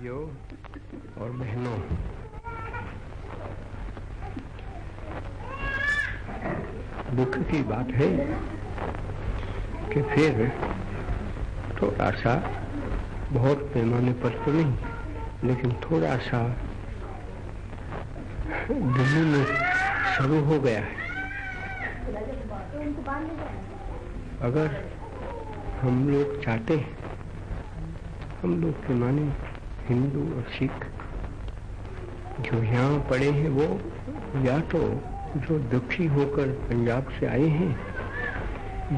भाइयों और बहनों। दुख की बात है कि फिर थोड़ा सा बहुत पैमाने पर तो नहीं, लेकिन थोड़ा सा दिल्ली में शुरू हो गया है। अगर हम लोग चाहते हैं, हम लोग के माने हिंदू और सिख जो यहाँ पड़े हैं, वो या तो जो दुखी होकर पंजाब से आए हैं,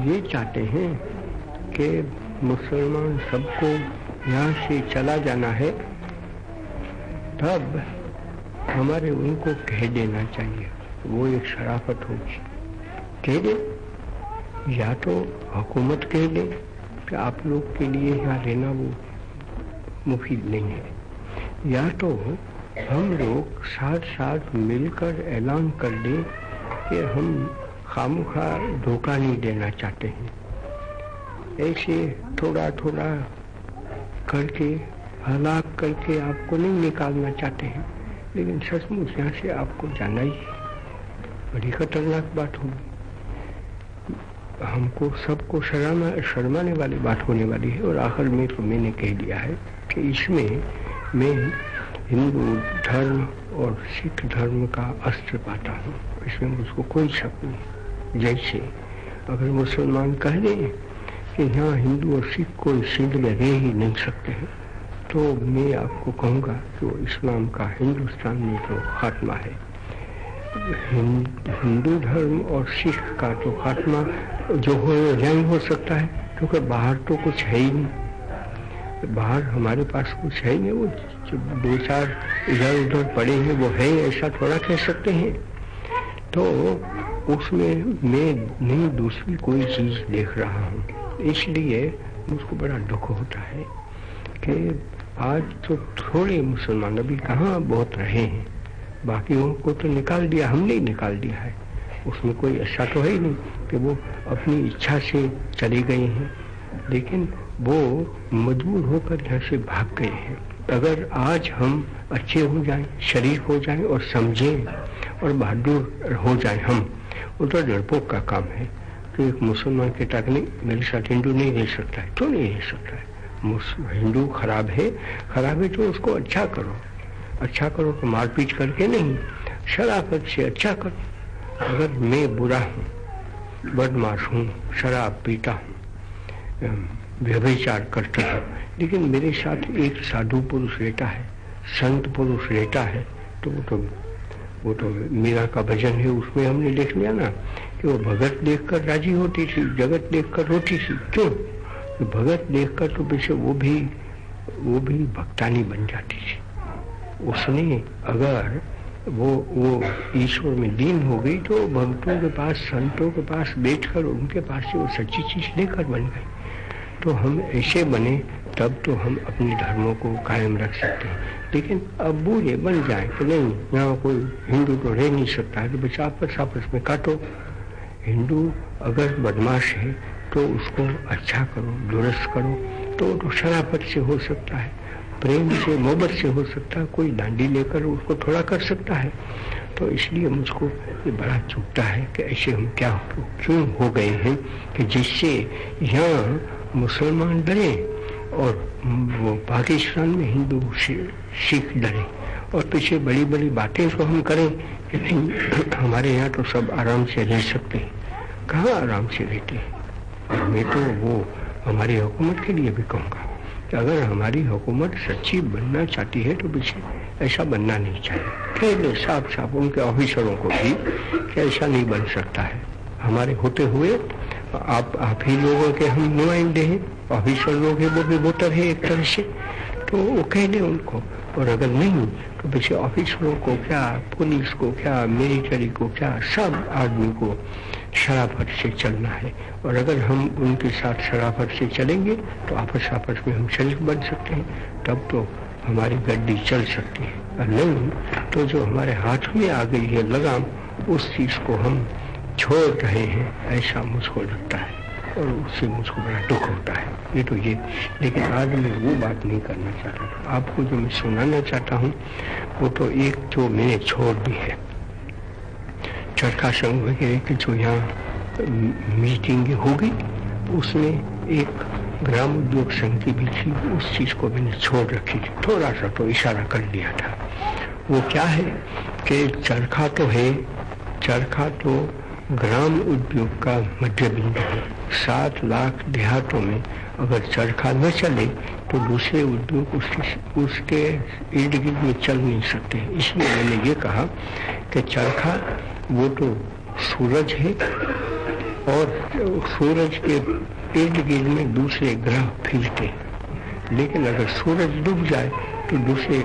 ये चाहते हैं कि मुसलमान सबको यहाँ से चला जाना है, तब हमारे उनको कह देना चाहिए। वो एक शराफत होगी। कह दे, या तो हुकूमत कह दे कि आप लोग के लिए यहाँ रहना वो मुफीद नहीं है। या तो हम लोग साथ साथ मिलकर ऐलान कर दें कि हम खामुखा धोखा नहीं देना चाहते हैं। ऐसे थोड़ा थोड़ा करके, हलाक करके आपको नहीं निकालना चाहते हैं। लेकिन सचमुच यहाँ से आपको जाना ही। बड़ी खतरनाक बात होगी। हमको सबको शर्मा, शर्माने वाली बात होने वाली है और आखिर में तो मैंने कह दिया है कि इसमें मैं हिंदू धर्म और सिख धर्म का अस्त्र पाता हूँ। इसमें मुझको कोई शक नहीं। जैसे अगर मुसलमान कह दें कि यहाँ हिंदू और सिख कोई में रह ही नहीं सकते हैं तो मैं आपको कहूँगा कि वो इस्लाम का हिंदुस्तान में जो खात्मा है। हिंदू धर्म और सिख का तो खात्मा जो हो नहीं हो सकता है, क्योंकि बाहर तो कुछ है ही नहीं। बाहर हमारे पास कुछ है नहीं, वो दो चार इधर उधर पड़े हैं, वो है, ऐसा थोड़ा कह सकते हैं। तो उसमें मैं नहीं दूसरी कोई चीज़ देख रहा हूँ। इसलिए मुझको बड़ा दुख होता है कि आज तो थोड़े मुसलमान अभी कहाँ बहुत रहे हैं। बाकी उनको तो निकाल दिया, हमने ही निकाल दिया है। उसमें कोई ऐसा तो है ही नहीं कि वो अपनी इच्छा से चले गए हैं। लेकिन वो मजबूर होकर यहाँ से भाग गए हैं। अगर आज हम अच्छे हो जाएँ, शरीफ हो जाएँ और समझें और बहादुर हो जाएँ हम वो तो डरपोक का काम है तो एक मुसलमान के टाक नहीं मेरे साथ हिंदू नहीं रह सकता है। क्यों तो नहीं रह सकता है? हिंदू खराब है खराब है तो उसको अच्छा करो। अच्छा करो तो मारपीट करके नहीं शराफत से अच्छा करो। अगर मैं बुरा हूँ बदमाश हूँ शराब पीता हूँ व्यभिचार करता हूँ। लेकिन मेरे साथ एक साधु पुरुष रहता है, संत पुरुष रहता है तो वो तो वो तो मीरा का भजन है, उसमें हमने देख लिया ना कि वो भगत देखकर राज़ी होती थी, जगत देखकर रोती थी। क्यों? तो भगत देखकर तो पीछे वो भी वो भी भक्तानी बन जाती थी। उसने अगर वो वो ईश्वर में दीन हो गई तो भक्तों के पास, संतों के पास बैठकर उनके पास से वो सच्ची चीज़ लेकर बन गई। तो हम ऐसे बने तब तो हम अपने धर्मों को कायम रख सकते हैं। लेकिन अब बुरे बन जाए कि नहीं यहाँ कोई हिंदू तो रह नहीं सकता है तो बस आपस आपस में काटो। हिंदू अगर बदमाश है तो उसको अच्छा करो दुरुस्त करो। तो, तो शराफत से हो सकता है प्रेम से मोहब्बत से हो सकता है कोई डांडी लेकर उसको थोड़ा कर सकता है। तो इसलिए मुझको ये बड़ा चुपता है कि ऐसे हम क्या क्यों हो गए हैं कि जिससे यहाँ मुसलमान डरे और वो पाकिस्तान में हिंदू सिख डरे। और पीछे बड़ी बड़ी बातें तो हम करें कि नहीं हमारे यहाँ तो सब आराम से रह सकते हैं। कहाँ आराम से रहते हैं? मैं तो वो हमारी हुकूमत के लिए भी कहूँगा कि अगर हमारी हुकूमत सच्ची बनना चाहती है तो पीछे ऐसा बनना नहीं चाहिए। दे साफ़ साफ़ उनके ऑफिसरों को भी कि ऐसा नहीं बन सकता है। हमारे होते हुए आप आप ही लोगों के हम नुमाइंदे हैं ऑफिसर लोग हैं, वो भी वोटर है एक तरह से। तो वो कह दे उनको, और अगर नहीं तो पीछे ऑफिसरों को क्या, पुलिस को क्या, मिलिट्री को क्या, सब आदमी को शराफत से चलना है। और अगर हम उनके साथ शराफत से चलेंगे तो आपस आपस में हम शरीफ बन सकते हैं। तब तो हमारी गड्डी चल सकती है। और नहीं तो जो हमारे हाथ में आ गई है लगाम, उस चीज़ को हम छोड़ रहे हैं, ऐसा मुझको लगता है और उससे मुझको बड़ा दुख होता है। ये तो ये, लेकिन आज मैं वो बात नहीं करना चाहता था। आपको जो मैं सुनाना चाहता हूँ, वो तो एक जो मैंने छोड़ दी है। चरखा संघ वगैरह की जो यहाँ मीटिंग हो गई, उसमें एक ग्राम उद्योग संघ की भी थी, उस चीज़ को मैंने छोड़ रखी थी। थोड़ा सा तो इशारा कर दिया था। वो क्या है कि चरखा तो है, चरखा तो ग्राम उद्योग का मध्य बिंदु है। सात लाख देहातों में अगर चरखा न चले तो दूसरे उद्योग उसके उसके इर्द गिर्द में चल नहीं सकते। इसलिए मैंने ये कहा कि चरखा, वो तो सूरज है और सूरज के इर्द गिर्द में दूसरे ग्रह फिरते लेकिन अगर सूरज डूब जाए तो दूसरे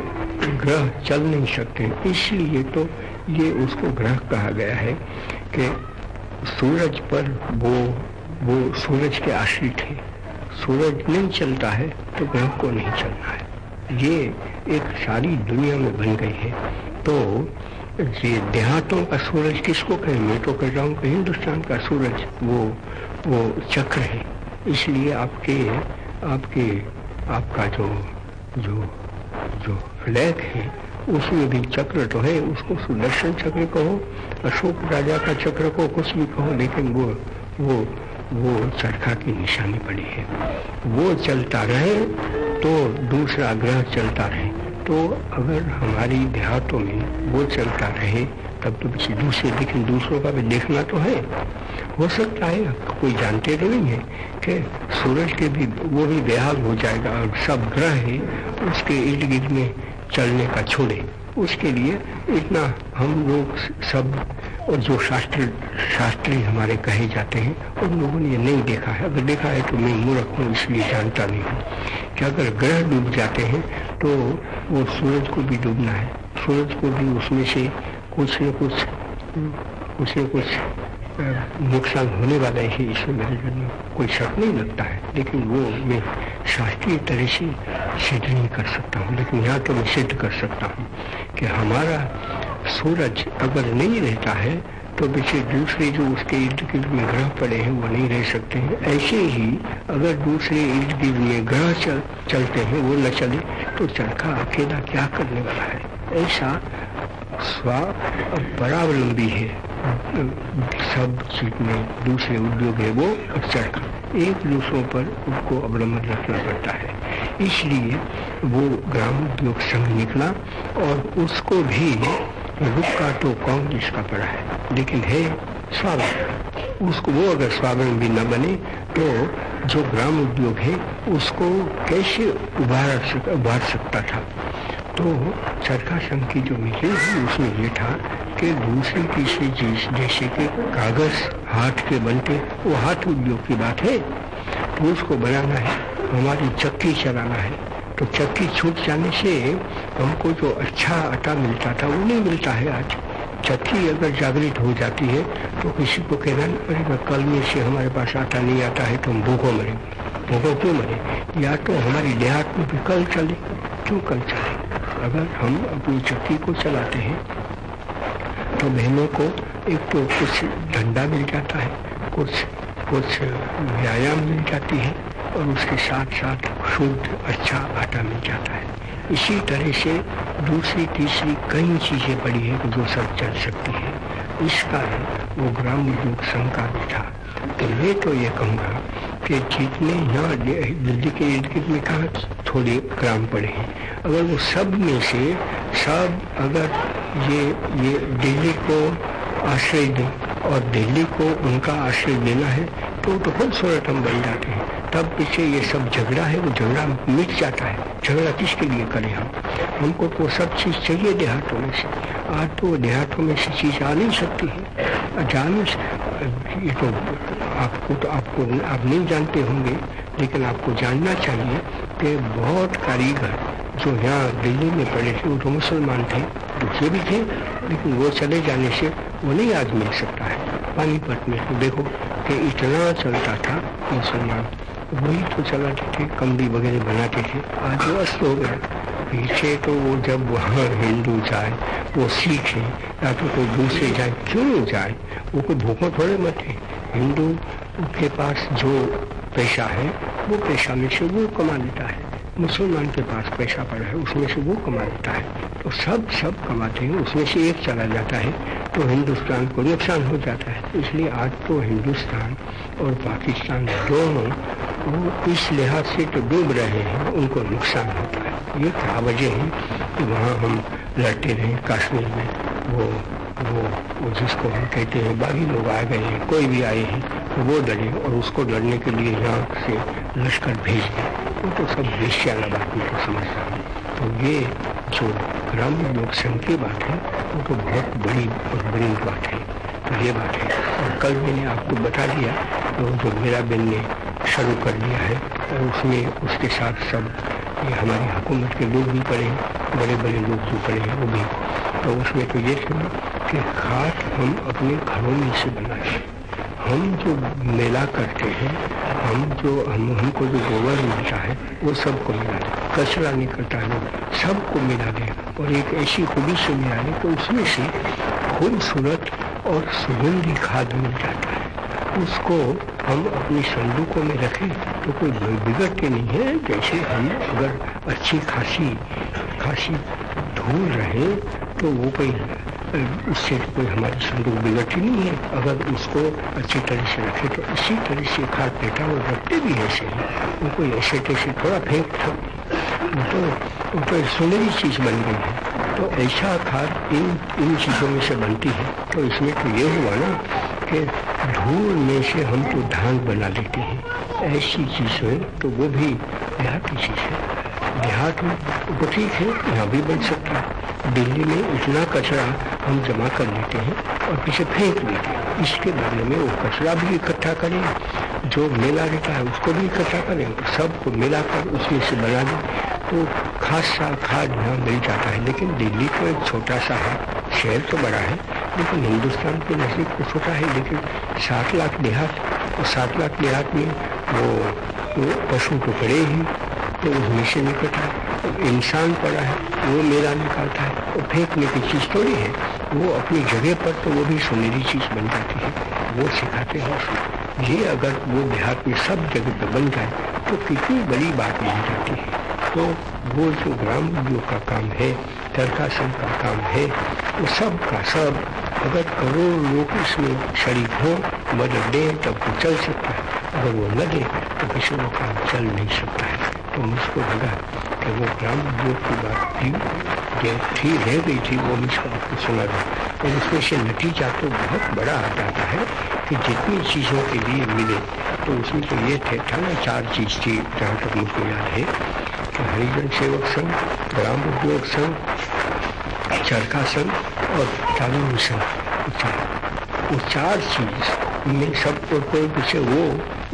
ग्रह चल नहीं सकते। इसलिए तो ये उसको ग्रह कहा गया है। कि सूरज पर वो वो सूरज के आश्रित है सूरज नहीं चलता है तो ग्रह को नहीं चलना है। ये एक सारी दुनिया में बन गई है। तो ये देहातों का सूरज किसको कहें? मैं तो कह रहा हूँ कि हिंदुस्तान का सूरज, वो वो चक्र है। इसलिए आपके आपके, आपका जो जो जो फ्लैग है उसमें भी चक्र तो है, उसको सुदर्शन चक्र कहो, अशोक राजा का चक्र को कुछ भी कहो, लेकिन वो वो वो चरखा की निशानी पड़ी है। वो चलता रहे तो दूसरा ग्रह चलता रहे। तो अगर हमारी देहातों में वो चलता रहे, तब तो किसी दूसरे, लेकिन दूसरों का भी देखना तो है। हो सकता है कोई जानते तो नहीं है कि सूरज के भी, वो भी बेहाल हो जाएगा, और सब ग्रह है, उसके इर्द गिर्द में चलने का छोड़े। उसके लिए इतना हम लोग सब और जो शास्त्र, शास्त्री हमारे कहे जाते हैं, उन लोगों ने ये नहीं देखा है। अगर देखा है तो मैं मूर्ख हूँ, इसलिए जानता नहीं हूँ। कि अगर ग्रह डूब जाते हैं तो वो सूरज को भी डूबना है। सूरज को भी उसमें से कुछ न कुछ कुछ न कुछ नुकसान होने वाला है इसमें मेरे घर में कोई शक नहीं लगता है। लेकिन वो मैं शास्त्रीय तरह से सिद्ध नहीं कर सकता हूँ लेकिन यहाँ तो मैं सिद्ध कर सकता हूँ कि हमारा सूरज अगर नहीं रहता है तो पीछे दूसरे जो उसके इर्द गिर्द में ग्रह पड़े हैं वो नहीं रह सकते हैं। ऐसे ही अगर दूसरे इर्द गिर्द में ग्रह चल, चलते हैं वो न चले तो चरखा अकेला क्या करने वाला है? ऐसा स्वा परावलंबी है। सब चीज़ में दूसरे उद्योग है वो और चरखा। एक दूसरों पर उसको अवलंबन रखना पड़ता है। इसलिए वो ग्राम उद्योग संघ निकला और उसको भी रुका तो कांग्रेस का पड़ा है। लेकिन है स्वावलंबन उसको वो अगर स्वावलंबी न बने तो जो ग्राम उद्योग है, उसको कैसे उभार उभार सकता था? तो चरखा संघ की जो मीटिंग हुई, उसमें ये था कि दूसरी चीज़ जैसे कि कागज़ हाथ के बनते वो हाथ उद्योग की बात है। तो उसको बनाना है, हमारी चक्की चलाना है। तो चक्की छूट जाने से हमको जो अच्छा आटा मिलता था, वो नहीं मिलता है आज। चक्की अगर जागृत हो जाती है तो किसी को कहना नहीं पड़ेगा, कल में से हमारे पास आटा नहीं आता है तो हम भूखों मरे। भूखों क्यों मरे? या तो हमारी देहात में भी कल चले, क्यों कल चले? अगर हम अपनी चक्की को चलाते हैं तो बहनों को एक तो कुछ धंधा मिल जाता है, कुछ कुछ व्यायाम मिल जाती है और उसके साथ साथ शुद्ध अच्छा आटा मिल जाता है। इसी तरह से दूसरी, तीसरी कई चीज़ें पड़ी है जो सब चल सकती है। इस कारण वो ग्राम उद्योग संघ का भी था। तो मैं तो ये कहूँगा कि जितने यहाँ दिल्ली के इर्द गिर्द में कहा थोड़े ग्राम पड़े हैं। अगर वो सब में से सब अगर ये ये दिल्ली को आश्रय दें। और दिल्ली को उनका आश्रय देना है तो तो खुद हम बन जाते हैं। तब पीछे ये सब झगड़ा है, वो झगड़ा मिट जाता है। झगड़ा किसके लिए करें हम? हमको तो सब चीज़ चाहिए देहातों में से। आज तो देहातों में से चीज़ आ नहीं सकती है। जान ये तो आपको तो आपको, आप नहीं जानते होंगे, लेकिन आपको जानना चाहिए कि बहुत कारीगर जो यहाँ दिल्ली में पड़े थे, वो तो मुसलमान थे दूसरे भी थे, लेकिन वो चले जाने से वो नहीं आज मिल सकता है। पानीपत में तो देखो कि इतना चलता था मुसलमान। वही तो चलाते थे कमरी वगैरह बनाते थे। आज वो अस्त हो गया। पीछे तो वो जब वहाँ हिंदू जाए, वो सीखे, या तो कोई दूसरे जाए, क्यों जाए? वो कोई भूखों थोड़े मत है। हिंदू के पास जो पेशा है, वो पेशा में से वो कमा लेता है। मुसलमान के पास पैसा पड़ा है, उसमें से वो कमा लेता है। तो सब सब कमाते हैं, उसमें से एक चला जाता है तो हिंदुस्तान को नुकसान हो जाता है। इसलिए आज तो हिंदुस्तान और पाकिस्तान दोनों वो इस लिहाज से तो डूब रहे हैं, उनको नुकसान होता है। ये क्या वजह है कि वहाँ हम लड़ते रहे कश्मीर में? वो वो वो जिसको हम कहते हैं, बागी लोग आ गए हैं, कोई भी आए हैं तो वो डरे और उसको डरने के लिए यहाँ से लश्कर भेज दें वो तो सब वेश्याला बात तो समझता हूँ तो ये जो ग्रामीण लोक संघ की बात है वो तो बहुत बड़ी और बड़ी बात है तो ये बात है और कल मैंने आपको बता दिया तो जो मेरा बहन ने शुरू कर दिया है और उसमें उसके साथ सब ये हमारी हुकूमत के लोग भी पड़े हैं बड़े बड़े लोग जो पड़े हैं वो भी तो उसमें तो ये था कि खाट हम अपने घरों में से बनाए हम जो मेला करते हैं हम जो हम, हमको जो गोबर मिलता है, वो सबको मिला दे। कचरा निकलता है, सबको मिला दे। और एक ऐसी खूबी से मिला दे तो उसमें से खूबसूरत और सुगंधी खाद मिल जाता है। उसको हम अपनी संदूकों में रखें तो कोई बिगड़ते नहीं है। जैसे हम अगर अच्छी खासी खासी धूल रहे तो वो कोई उससे कोई हमारी संदूक बिगड़ती नहीं है। अगर उसको अच्छी तरह से रखे तो इसी तरह से खाद पेटा वो रखते भी ऐसे ही। कोई ऐसे तैसे थोड़ा फेंक था। वो तो वो तो सुनहरी चीज़ बन गई है। तो ऐसा खाद इन इन चीज़ों में से बनती है। तो इसमें तो ये हुआ ना कि धूल में से हम तो धान बना लेते हैं। ऐसी चीज़ है तो वो भी देहाती चीज़ है। देहात में, वो ठीक है, यहाँ भी बन सकता दिल्ली में इतना कचरा हम जमा कर लेते हैं और पीछे फेंक देते हैं। इसके बदले में वो कचरा भी इकट्ठा करें जो मेला रहता है उसको भी इकट्ठा करें सबको मिलाकर उसमें से बना दें। तो खास सा खाद यहाँ मिल जाता है। लेकिन दिल्ली तो एक छोटा सा है शहर तो बड़ा है लेकिन हिंदुस्तान के नज़दीक तो छोटा है। लेकिन सात लाख देहात और सात लाख देहात में वो, वो पशु पड़े ही तो उसमें से निकलता है। इंसान पड़ा है, वो मेरा निकालता है। और फेंकने की चीज़ थोड़ी है। वो अपनी जगह पर तो वो भी सुनहरी चीज़ बन जाती है। वो सिखाते हैं उसमें ये अगर वो देहात में सब जगह पर बन जाए तो कितनी बड़ी बात बन जाती है। तो वो जो ग्राम उद्योग का काम है, तरकासन का काम है, वो सब का सब अगर करोड़ लोग इसमें शरीक हो, मदद दे, तब वो चल सकता है। अगर वो न दे तो किसी वो काम चल नहीं सकता है। तो मुझको लगा कि वो ग्राम उद्योग की बात थी, जो थी, रह गई थी, वो मुझको आपको सुना था और उसमें से नतीजा तो बहुत बड़ा आ जाता है कि जितनी चीज़ों के लिए मिले तो उसमें तो ये थे, था ना चार चीज़ थी, जहाँ तक मुझको याद है। कि हरिजन सेवक संघ ग्राम उद्योग संघ, चरखा संघ और कानून संघ। वो चार चीज़ में सब कोई पीछे, वो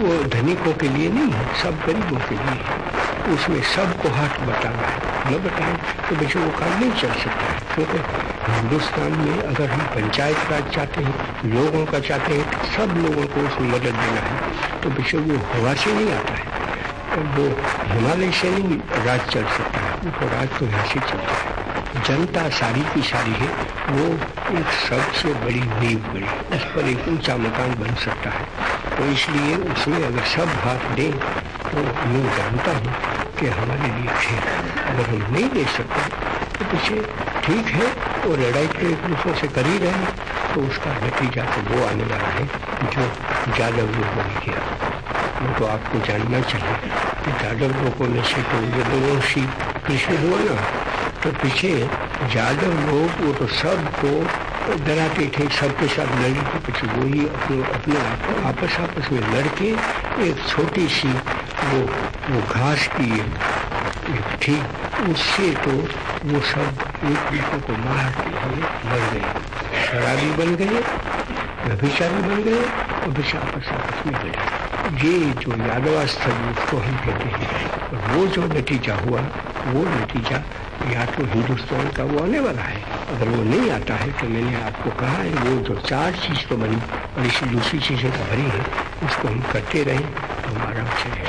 वो धनिकों के लिए नहीं है, सब गरीबों के लिए है। उसमें सबको हाथ बताना है। न बताएँ तो पीछे वो काम नहीं चल सकता है। क्योंकि हिंदुस्तान में अगर हम पंचायत राज चाहते हैं, लोगों का चाहते हैं, सब लोगों को उसमें मदद देना है तो पीछे वो हवा से नहीं आता है। वो हिमालय से नहीं राज चल सकता है। वो राज तो यहाँ से चलता है। जनता सारी की सारी है। वो एक सबसे बड़ी नींव बड़ी उस पर एक ऊँचा मकान बन सकता है। तो इसलिए उसमें अगर सब हाथ दें तो मैं जानता हूँ कि हमारे लिए ठीक है। अगर हम नहीं दे सकते तो पीछे ठीक है वो लड़ाई तो एक दूसरे से कर ही रहे तो उसका नतीजा तो वो आने वाला है जो जादव लोगों ने किया वो तो आपको जानना चाहिए कि जादव लोगों में से तो ये दोनों सी कृष्ण हुआ ना तो पीछे जादव लोग वो तो सबको डराते थे, सबके साथ लड़े थे पीछे वही अपने अपने आप आपस आपस में लड़के, एक छोटी सी वो वो घास की एक थी उससे तो वो सब एक दूसरे को मारते हुए मर गए। शराबी बन गए, व्यभिचारी बन गए और विषय आपस आपस में गए ये जो यादवास्थल उसको हम कहते हैं, और वो जो नतीजा हुआ, वो नतीजा या तो हिंदुस्तान का वो आने वाला है। अगर वो नहीं आता है तो मैंने आपको कहा है, वो जो चार चीज़ तो बनी, और इसी दूसरी चीज़ें तो भरी है, उसको हम करते रहें तो हम आराम से रह सकते